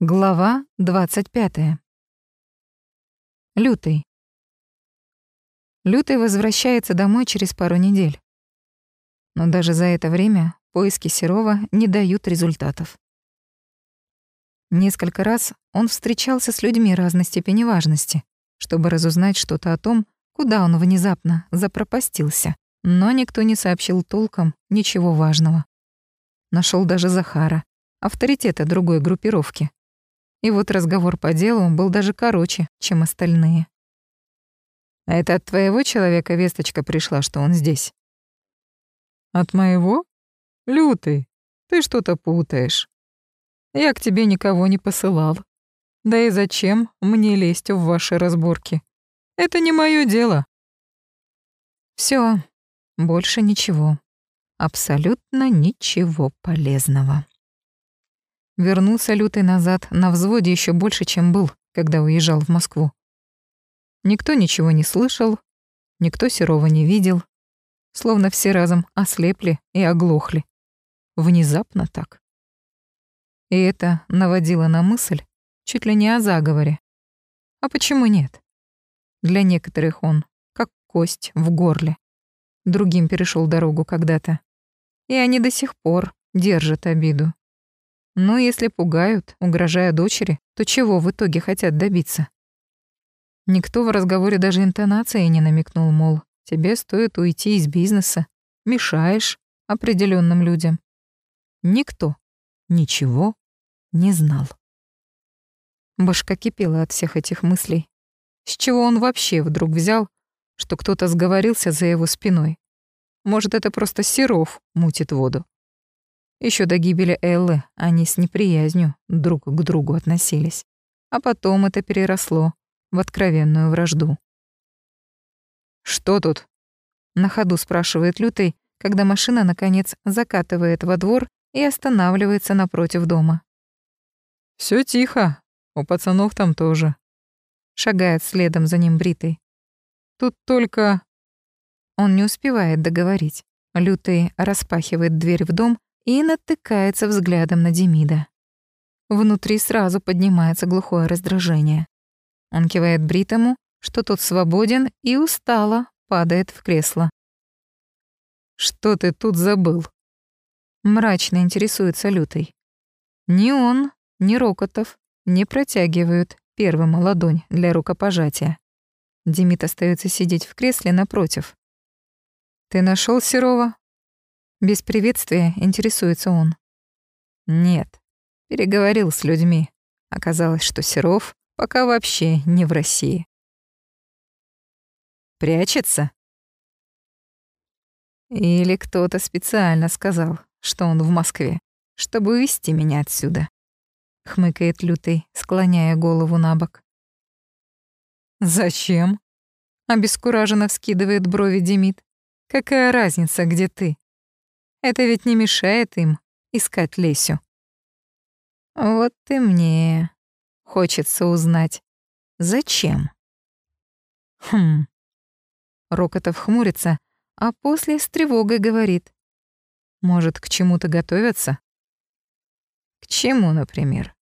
Глава 25. Лютый. Лютый возвращается домой через пару недель. Но даже за это время поиски Серова не дают результатов. Несколько раз он встречался с людьми разной степени важности, чтобы разузнать что-то о том, куда он внезапно запропастился, но никто не сообщил толком ничего важного. Нашел даже Захара, авторитета другой группировки, и вот разговор по делу был даже короче, чем остальные. «А это от твоего человека весточка пришла, что он здесь?» «От моего? Лютый, ты что-то путаешь. Я к тебе никого не посылал. Да и зачем мне лезть в ваши разборки? Это не мое дело». Все, больше ничего. Абсолютно ничего полезного. Вернулся Лютый назад на взводе еще больше, чем был, когда уезжал в Москву. Никто ничего не слышал, никто Серова не видел, словно все разом ослепли и оглохли. Внезапно так. И это наводило на мысль чуть ли не о заговоре. А почему нет? Для некоторых он как кость в горле. Другим перешел дорогу когда-то. И они до сих пор держат обиду. Но если пугают, угрожая дочери, то чего в итоге хотят добиться? Никто в разговоре даже интонации не намекнул, мол, тебе стоит уйти из бизнеса, мешаешь определенным людям. Никто ничего не знал. Башка кипела от всех этих мыслей. С чего он вообще вдруг взял, что кто-то сговорился за его спиной? Может, это просто Серов мутит воду? Еще до гибели Эллы они с неприязнью друг к другу относились, а потом это переросло в откровенную вражду. «Что тут?» — на ходу спрашивает Лютый, когда машина, наконец, закатывает во двор и останавливается напротив дома. Все тихо, у пацанов там тоже», — шагает следом за ним Бритый. «Тут только...» Он не успевает договорить. Лютый распахивает дверь в дом и натыкается взглядом на Демида. Внутри сразу поднимается глухое раздражение. Он кивает Бритому, что тот свободен, и устало падает в кресло. «Что ты тут забыл?» Мрачно интересуется Лютый. Ни он, ни Рокотов не протягивают первым ладонь для рукопожатия. Демид остается сидеть в кресле напротив. «Ты нашел Серова?» Без приветствия интересуется он. Нет, переговорил с людьми. Оказалось, что Серов пока вообще не в России. Прячется? Или кто-то специально сказал, что он в Москве, чтобы увести меня отсюда. Хмыкает Лютый, склоняя голову на бок. «Зачем?» — обескураженно вскидывает брови Демид. «Какая разница, где ты? Это ведь не мешает им искать Лесю. Вот и мне хочется узнать, зачем. Хм. Рокотов хмурится, а после с тревогой говорит. Может, к чему-то готовятся? К чему, например?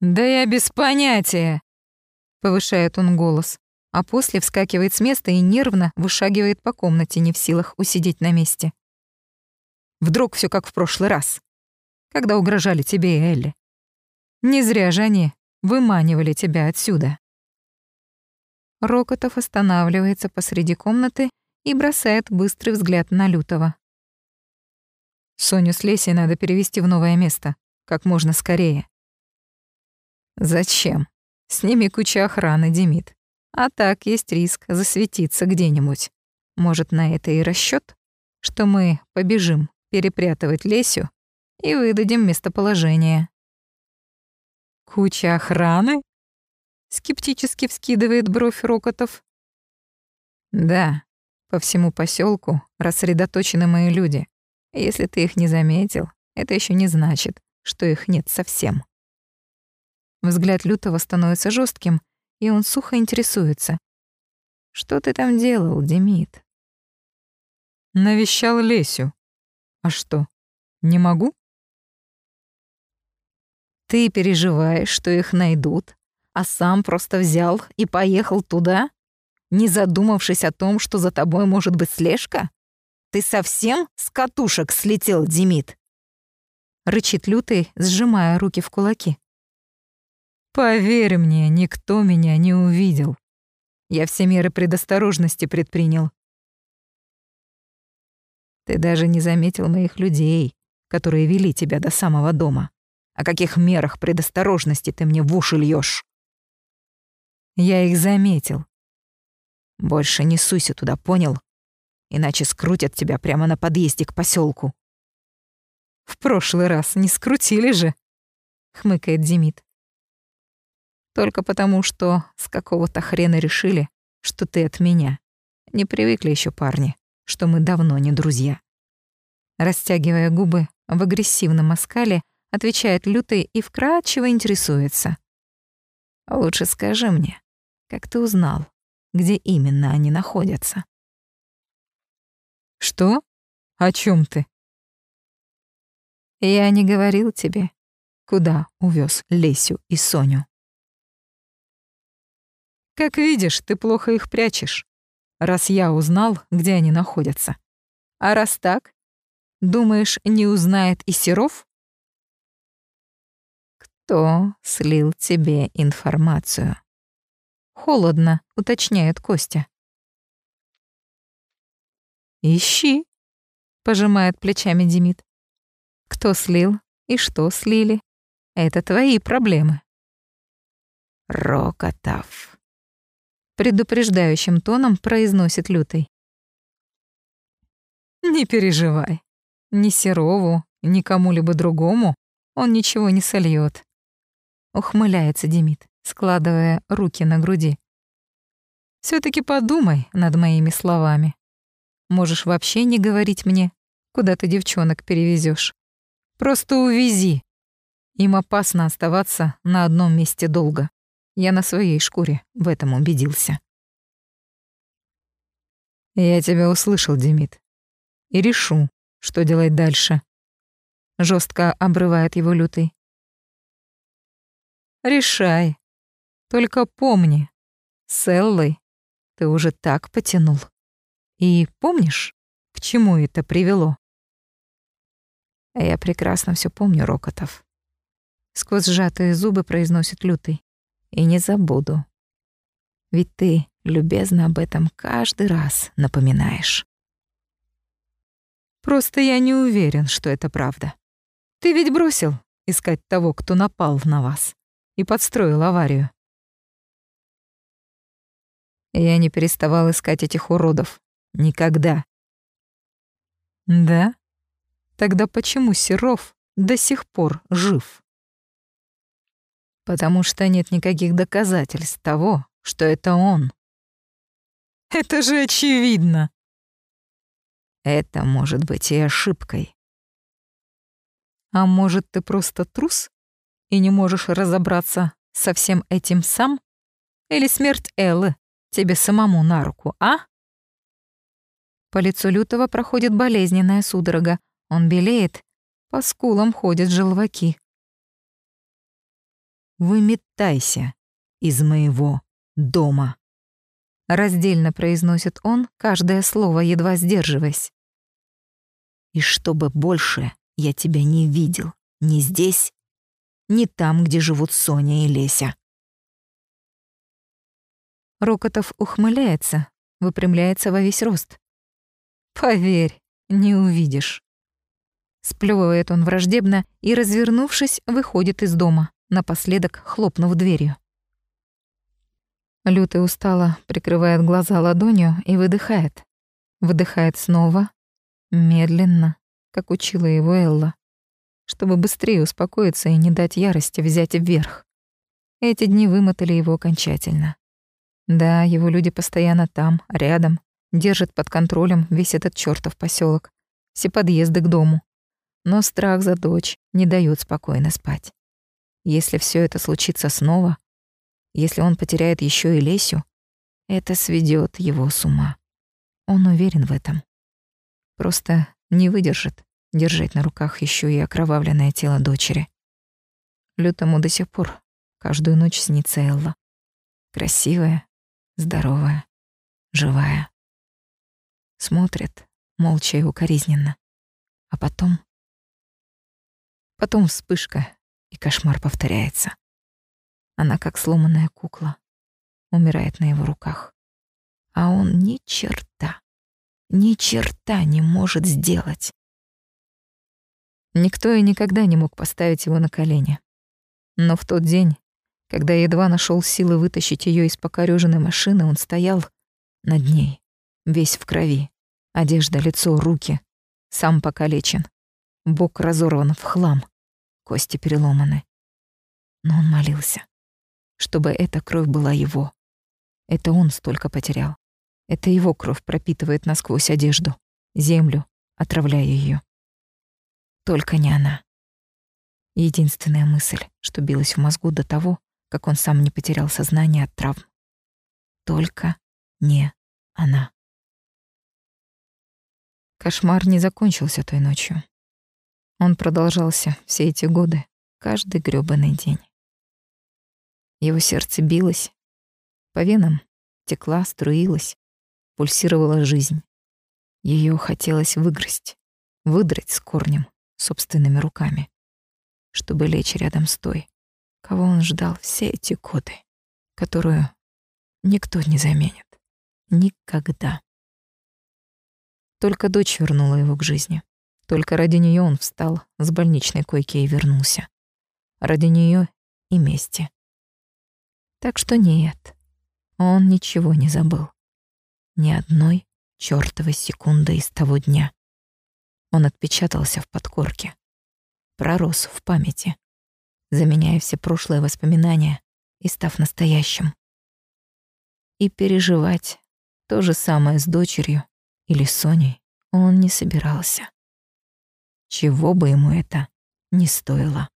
«Да я без понятия!» — повышает он голос а после вскакивает с места и нервно вышагивает по комнате, не в силах усидеть на месте. Вдруг все как в прошлый раз, когда угрожали тебе и Элли. Не зря же они выманивали тебя отсюда. Рокотов останавливается посреди комнаты и бросает быстрый взгляд на Лютого. Соню с Лесей надо перевести в новое место, как можно скорее. Зачем? С ними куча охраны, Демид. А так есть риск засветиться где-нибудь. Может, на это и расчет, что мы побежим перепрятывать Лесю и выдадим местоположение. «Куча охраны?» — скептически вскидывает бровь Рокотов. «Да, по всему поселку рассредоточены мои люди. Если ты их не заметил, это еще не значит, что их нет совсем». Взгляд Лютого становится жестким, и он сухо интересуется. «Что ты там делал, Демид?» «Навещал Лесю. А что, не могу?» Ты переживаешь, что их найдут, а сам просто взял и поехал туда, не задумавшись о том, что за тобой может быть слежка? Ты совсем с катушек слетел, Демид?» Рычит лютый, сжимая руки в кулаки. «Поверь мне, никто меня не увидел. Я все меры предосторожности предпринял. Ты даже не заметил моих людей, которые вели тебя до самого дома. О каких мерах предосторожности ты мне в уши льёшь? Я их заметил. Больше не суйся туда, понял? Иначе скрутят тебя прямо на подъезде к поселку. В прошлый раз не скрутили же, хмыкает Демид. Только потому, что с какого-то хрена решили, что ты от меня. Не привыкли еще парни, что мы давно не друзья. Растягивая губы в агрессивном оскале, отвечает лютый и вкрадчиво интересуется. «Лучше скажи мне, как ты узнал, где именно они находятся?» «Что? О чем ты?» «Я не говорил тебе, куда увез Лесю и Соню». «Как видишь, ты плохо их прячешь, раз я узнал, где они находятся. А раз так, думаешь, не узнает и Серов?» «Кто слил тебе информацию?» «Холодно», — уточняет Костя. «Ищи», — пожимает плечами Демид. «Кто слил и что слили? Это твои проблемы». «Рокотав», — предупреждающим тоном произносит Лютый. «Не переживай. Ни Серову, ни кому-либо другому он ничего не сольет. Ухмыляется Демид складывая руки на груди. все таки подумай над моими словами. Можешь вообще не говорить мне, куда ты девчонок перевезешь. Просто увези. Им опасно оставаться на одном месте долго. Я на своей шкуре в этом убедился. Я тебя услышал, Демид. И решу, что делать дальше. Жестко обрывает его лютый. Решай, только помни, с Эллой ты уже так потянул. И помнишь, к чему это привело? Я прекрасно все помню, Рокотов. Сквозь сжатые зубы произносит Лютый. И не забуду. Ведь ты любезно об этом каждый раз напоминаешь. Просто я не уверен, что это правда. Ты ведь бросил искать того, кто напал на вас и подстроил аварию. Я не переставал искать этих уродов. Никогда. Да? Тогда почему Серов до сих пор жив? Потому что нет никаких доказательств того, что это он. Это же очевидно. Это может быть и ошибкой. А может, ты просто трус и не можешь разобраться со всем этим сам? Или смерть Эллы тебе самому на руку, а?» По лицу Лютого проходит болезненная судорога. Он белеет, по скулам ходят желваки. «Выметайся из моего дома», — раздельно произносит он, каждое слово едва сдерживаясь. «И чтобы больше я тебя не видел ни здесь, ни там, где живут Соня и Леся». Рокотов ухмыляется, выпрямляется во весь рост. «Поверь, не увидишь». Сплёвывает он враждебно и, развернувшись, выходит из дома, напоследок хлопнув дверью. Лютый устало прикрывает глаза ладонью и выдыхает. Выдыхает снова, медленно, как учила его Элла, чтобы быстрее успокоиться и не дать ярости взять вверх. Эти дни вымотали его окончательно. Да, его люди постоянно там, рядом, держат под контролем весь этот чёртов посёлок, все подъезды к дому. Но страх за дочь не даёт спокойно спать. Если всё это случится снова, если он потеряет ещё и Лесю, это сведёт его с ума. Он уверен в этом. Просто не выдержит держать на руках ещё и окровавленное тело дочери. Лютому до сих пор каждую ночь снится Элла. Красивая, здоровая, живая. Смотрит, молча и укоризненно. А потом... Потом вспышка, кошмар повторяется. Она как сломанная кукла, умирает на его руках. А он ни черта, ни черта не может сделать. Никто и никогда не мог поставить его на колени. Но в тот день, когда едва нашел силы вытащить ее из покорёженной машины, он стоял над ней, весь в крови, одежда, лицо, руки, сам покалечен, бок разорван в хлам, кости переломаны. Но он молился, чтобы эта кровь была его. Это он столько потерял. Это его кровь пропитывает насквозь одежду, землю, отравляя ее. Только не она. Единственная мысль, что билась в мозгу до того, как он сам не потерял сознание от травм. Только не она. Кошмар не закончился той ночью. Он продолжался все эти годы, каждый грёбаный день. Его сердце билось, по венам текла, струилась, пульсировала жизнь. Ее хотелось выгрызть, выдрать с корнем собственными руками, чтобы лечь рядом с той, кого он ждал все эти годы, которую никто не заменит. Никогда. Только дочь вернула его к жизни. Только ради нее он встал с больничной койки и вернулся. Ради нее и мести. Так что нет, он ничего не забыл ни одной чёртовой секунды из того дня. Он отпечатался в подкорке, пророс в памяти, заменяя все прошлые воспоминания и став настоящим. И переживать то же самое с дочерью или Соней он не собирался. Чего бы ему это не стоило.